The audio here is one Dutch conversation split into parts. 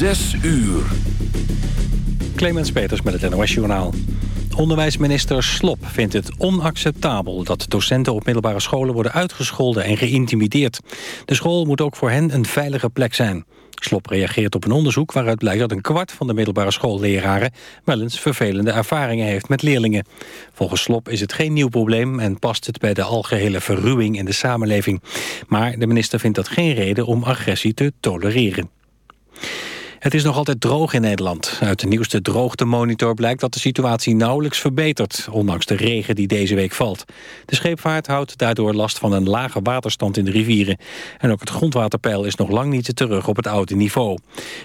Zes uur. Clemens Peters met het NOS Journaal. Onderwijsminister Slop vindt het onacceptabel dat docenten op middelbare scholen worden uitgescholden en geïntimideerd. De school moet ook voor hen een veilige plek zijn. Slop reageert op een onderzoek waaruit blijkt dat een kwart van de middelbare schoolleraren wel eens vervelende ervaringen heeft met leerlingen. Volgens Slop is het geen nieuw probleem en past het bij de algehele verruwing in de samenleving. Maar de minister vindt dat geen reden om agressie te tolereren. Het is nog altijd droog in Nederland. Uit de nieuwste droogtemonitor blijkt dat de situatie nauwelijks verbetert... ondanks de regen die deze week valt. De scheepvaart houdt daardoor last van een lage waterstand in de rivieren. En ook het grondwaterpeil is nog lang niet terug op het oude niveau.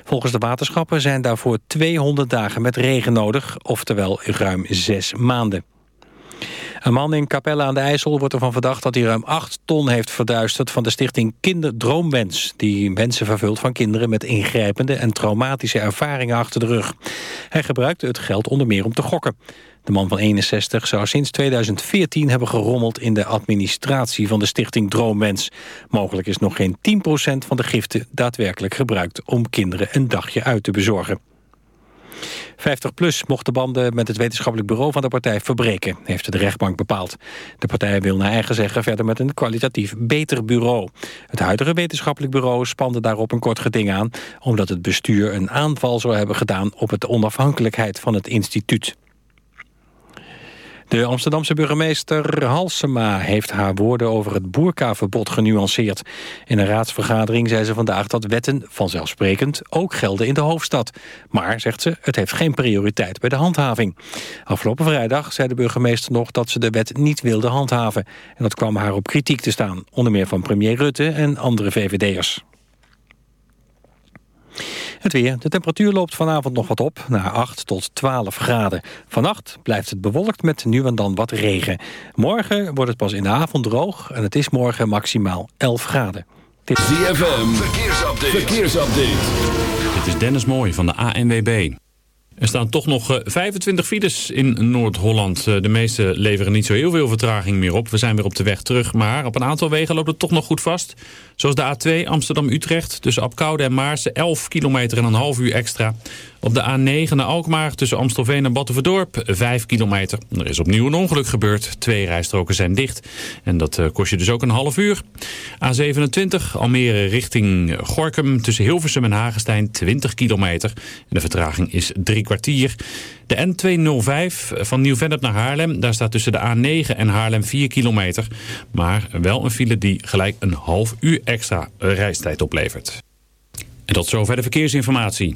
Volgens de waterschappen zijn daarvoor 200 dagen met regen nodig... oftewel ruim zes maanden. Een man in Capelle aan de IJssel wordt ervan verdacht dat hij ruim 8 ton heeft verduisterd van de stichting Kinderdroomwens, die wensen vervult van kinderen met ingrijpende en traumatische ervaringen achter de rug. Hij gebruikte het geld onder meer om te gokken. De man van 61 zou sinds 2014 hebben gerommeld in de administratie van de stichting Droomwens. Mogelijk is nog geen 10% van de giften daadwerkelijk gebruikt om kinderen een dagje uit te bezorgen. 50PLUS mocht de banden met het wetenschappelijk bureau van de partij verbreken, heeft de rechtbank bepaald. De partij wil naar eigen zeggen verder met een kwalitatief beter bureau. Het huidige wetenschappelijk bureau spande daarop een kort geding aan, omdat het bestuur een aanval zou hebben gedaan op het onafhankelijkheid van het instituut. De Amsterdamse burgemeester Halsema heeft haar woorden over het boerkaverbod genuanceerd. In een raadsvergadering zei ze vandaag dat wetten vanzelfsprekend ook gelden in de hoofdstad. Maar, zegt ze, het heeft geen prioriteit bij de handhaving. Afgelopen vrijdag zei de burgemeester nog dat ze de wet niet wilde handhaven. En dat kwam haar op kritiek te staan, onder meer van premier Rutte en andere VVD'ers. Het weer. De temperatuur loopt vanavond nog wat op, naar 8 tot 12 graden. Vannacht blijft het bewolkt met nu en dan wat regen. Morgen wordt het pas in de avond droog en het is morgen maximaal 11 graden. ZFM, verkeersupdate. verkeersupdate. Dit is Dennis Mooij van de ANWB. Er staan toch nog 25 eh, files in Noord-Holland. Eh, de meeste leveren niet zo heel veel vertraging meer op. We zijn weer op de weg terug, maar op een aantal wegen loopt het toch nog goed vast. Zoals de A2 Amsterdam-Utrecht tussen Apkoude en Maarsen 11 kilometer en een half uur extra. Op de A9 naar Alkmaar tussen Amstelveen en Battenverdorp 5 kilometer. Er is opnieuw een ongeluk gebeurd. Twee rijstroken zijn dicht. En dat eh, kost je dus ook een half uur. A27 Almere richting Gorkum tussen Hilversum en Hagestein 20 kilometer. En de vertraging is drie kwartier. De N205 van Nieuw-Vennep naar Haarlem. Daar staat tussen de A9 en Haarlem 4 kilometer. Maar wel een file die gelijk een half uur extra reistijd oplevert. En tot zover de verkeersinformatie.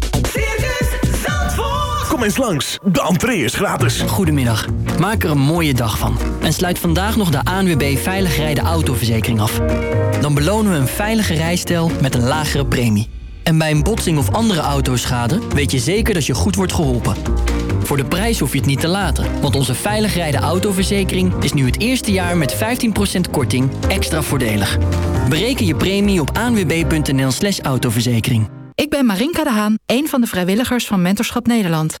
Kom eens langs, de entree is gratis. Goedemiddag. Maak er een mooie dag van. En sluit vandaag nog de ANWB Veilig Rijden Autoverzekering af. Dan belonen we een veilige rijstijl met een lagere premie. En bij een botsing of andere autoschade weet je zeker dat je goed wordt geholpen. Voor de prijs hoef je het niet te laten, want onze Veilig Rijden Autoverzekering is nu het eerste jaar met 15% korting extra voordelig. Bereken je premie op anwb.nl slash autoverzekering. Ik ben Marinka de Haan, een van de vrijwilligers van Mentorschap Nederland.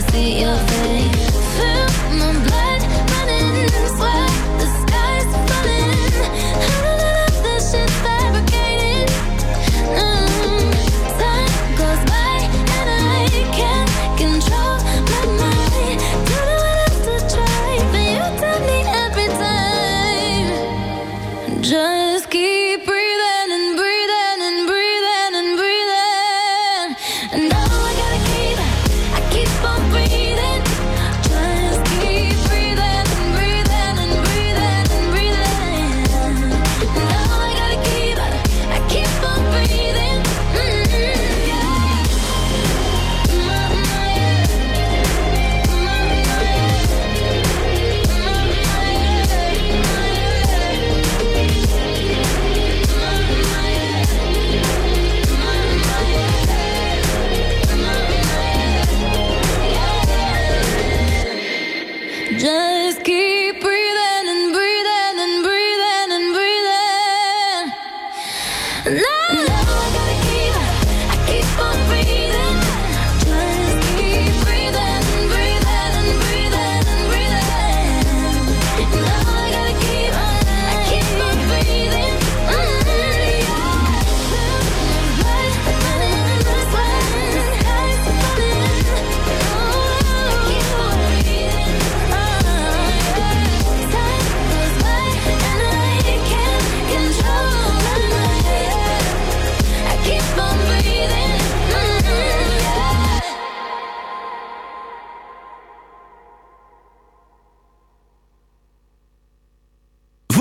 see your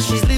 she's leaving.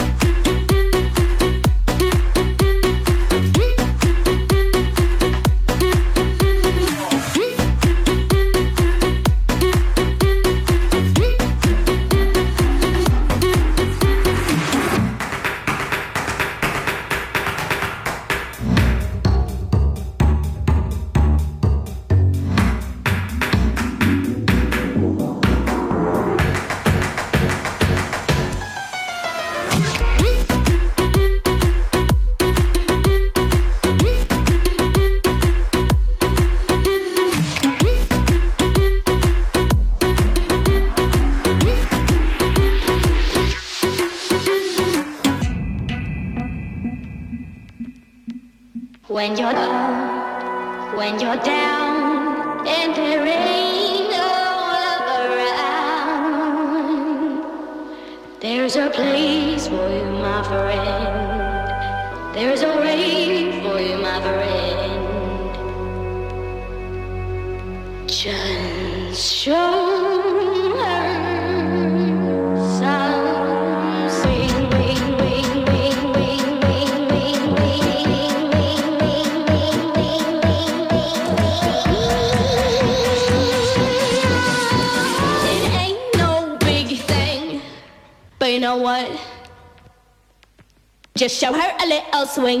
Swing.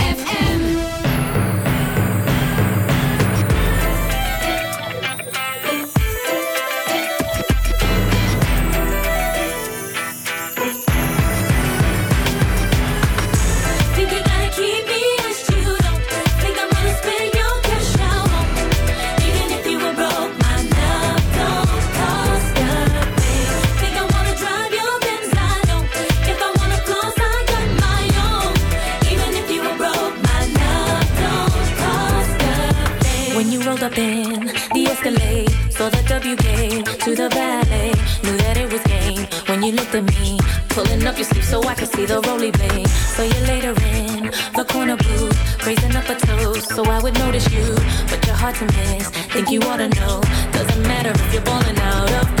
to the ballet. Knew that it was game when you looked at me. Pulling up your sleeve so I could see the roly blade. So you're later in the corner booth, raising up a toast so I would notice you. But you're hard to miss, think you ought to know. Doesn't matter if you're balling out of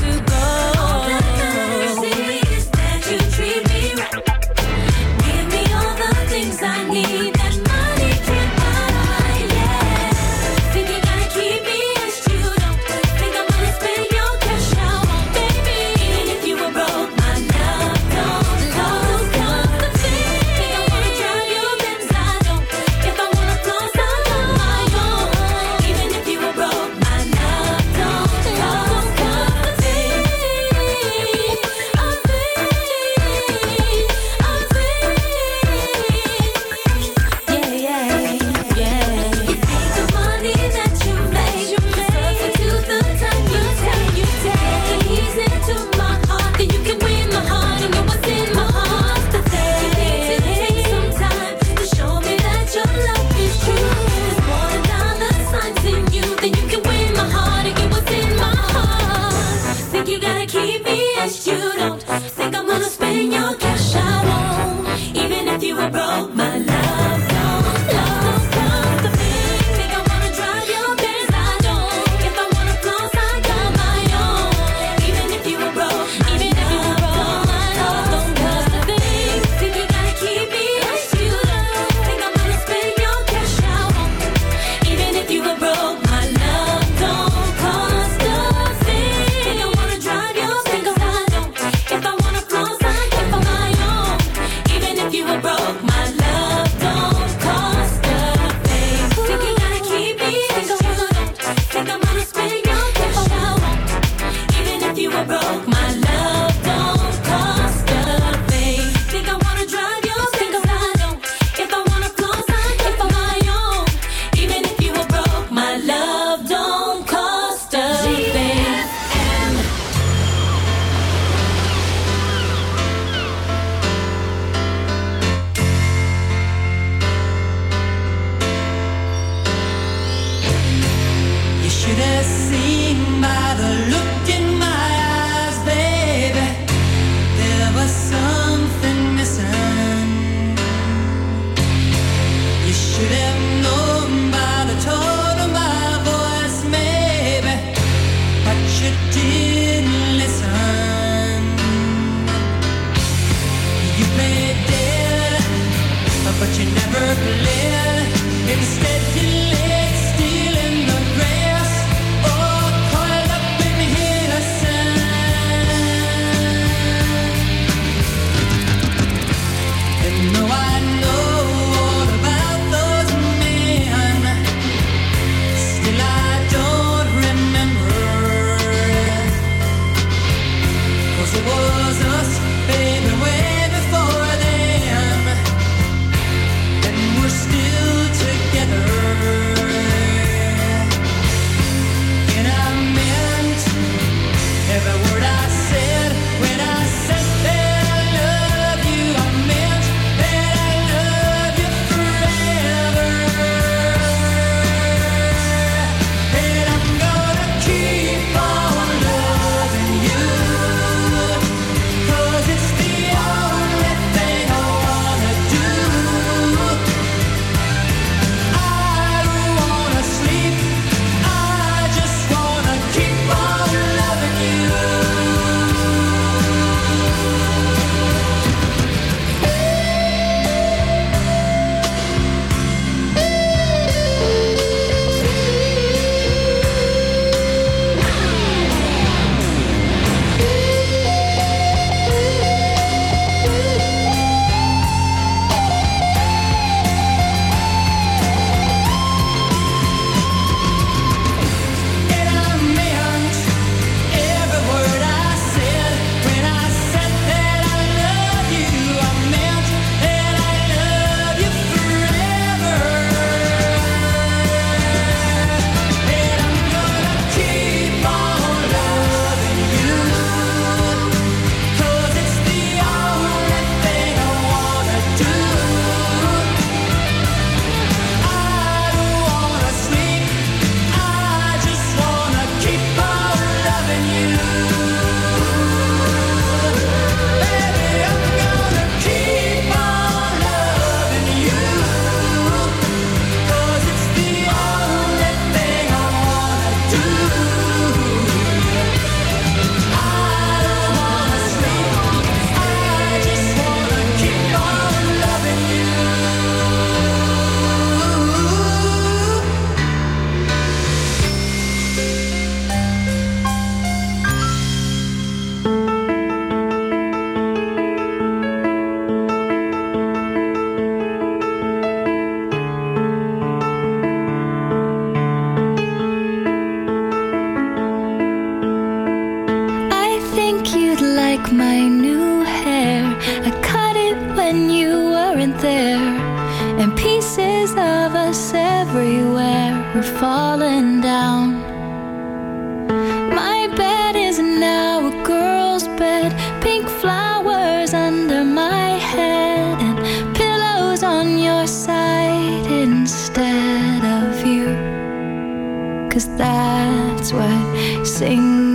that's what sing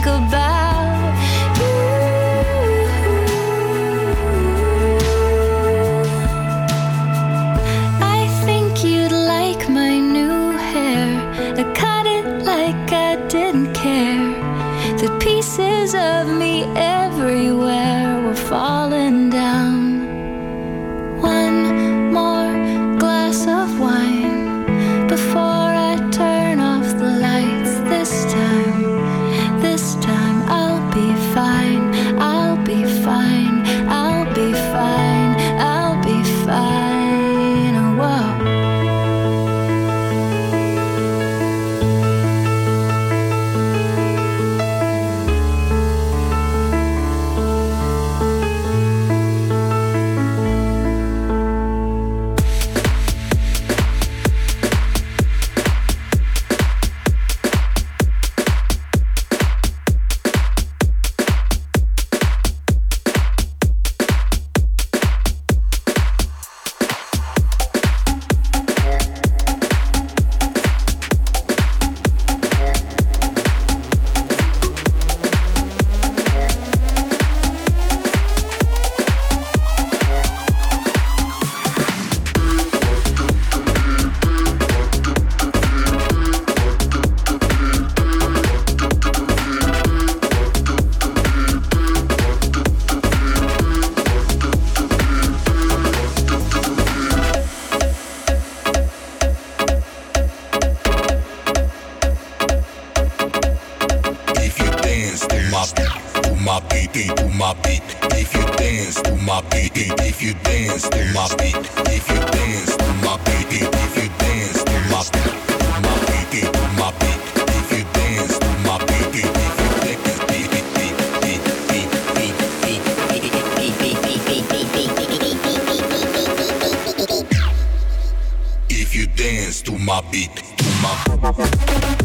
think about dance to my beat, if you dance to my beat, if you dance to my beat, if you dance to my beat, my beat, my beat, if you dance to my beat, if you take this beat, beat, beat, beat, beat, beat, beat, beat, beat, if you dance to my beat, to my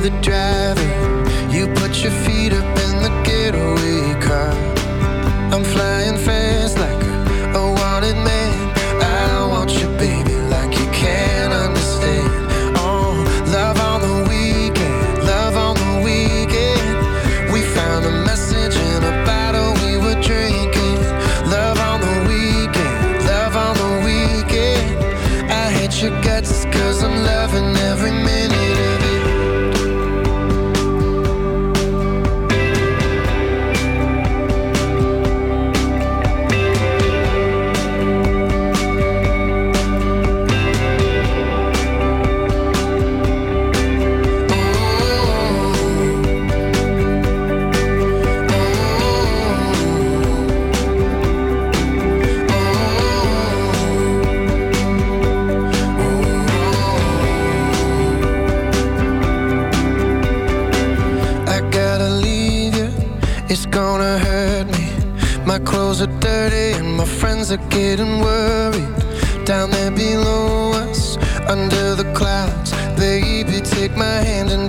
the drive. getting worried. Down there below us Under the clouds Baby, take my hand and